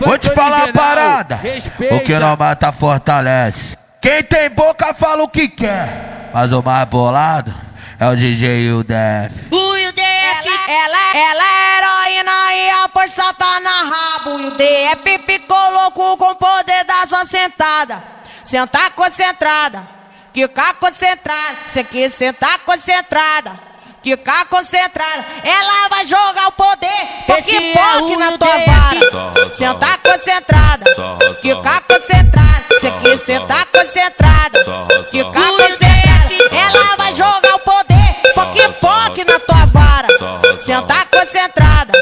vou te falar a parada. O que não mata fortalece. Quem tem boca fala o que quer. Mas o mais bolado é o DJ e o Def. O DF. Ela, ela é heroína e a força tá na rabo. E o DF ficou louco com o poder da sua sentada. Sentar concentrada, ficar concentrada. Você quer sentar concentrada, ficar concentrada. Ela vai jogar o poder, Esse é poque o na tua vara. Sentar concentrada, ficar concentrada. Você quer sentar concentrada, ficar O concentrada. Ela vai jogar o poder, porque poque na tua vara. Sentar concentrada,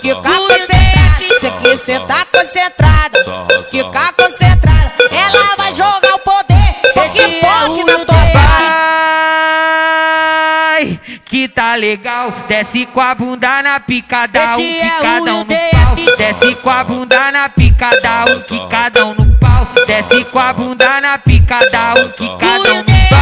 ficar O concentrada. Você quer sentar concentrada, ficar Ai, que tá legal. Desce com a bunda na pica, dá um Esse que é o cada um no pau. Desce com a bunda na pica, dá um que cada um no pau. Desce com a bunda na pica, dá um que cada um no pau.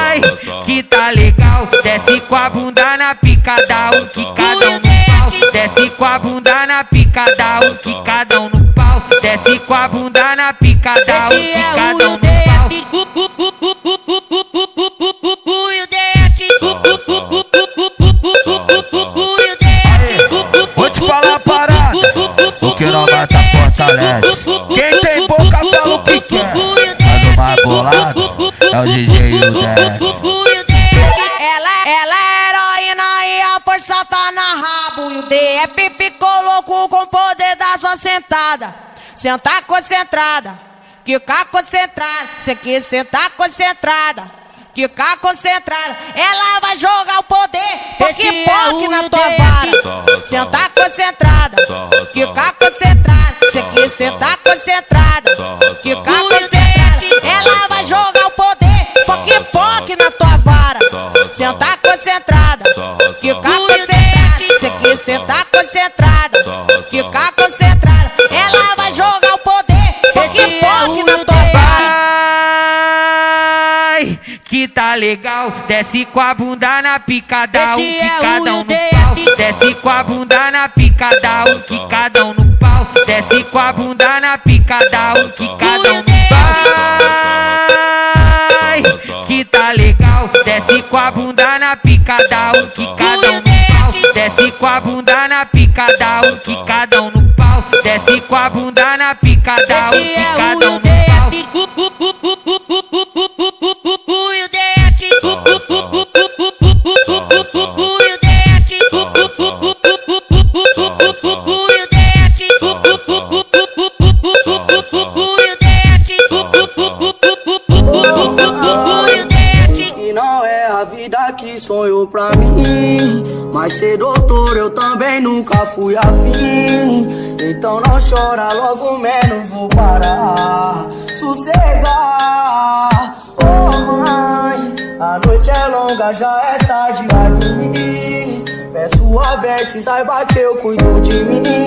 Ai, que tá legal. Desce com a bunda na pica, dá um que cada um no pau. Desce com a bunda na pica, dá um que cada um no pau. Desce com a bunda na pica, dá um Esse que é cada um no pau. Fortalece. Quem tem boca fala o que quer. Mas o mais bolado é o DJ e o. Ela, ela é heroína e a força tá na rabo. E o DF ficou louco com o poder da sua sentada. Sentar concentrada, ficar concentrada. Você quer sentar concentrada, ficar concentrada. Ela vai jogar o poder, porque é poque na tua vara. Sentar concentrada, ficar concentrada. Você sentar concentrada, ficar O concentrada. Ela vai jogar o poder, porque poque na tua vara. Sentar concentrada, ficar O concentrada. Você quer sentar concentrada, ficar concentrada. Ela vai jogar o poder, é poque o na tua vara. Ai, que tá legal. Desce com a bunda na pica, dá um que é cada um no pau. Desce com a bunda na pica, dá um que cada um no pau. Desce com a bunda na pica, dá um que cada um no pau. Ai, que tá legal. Desce com a bunda na pica, dá um que cada um no pau. Desce com a bunda na pica, dá um que cada um no pau. Desce com a bunda na pica, dá um que é cada um no pau. Pra mim. Mas ser doutor eu também nunca fui afim. Então não chora, logo menos vou parar. Sossegar, oh mãe. A noite é longa, já é tarde dormir. Peço a Beth, saiba que eu cuido de mim.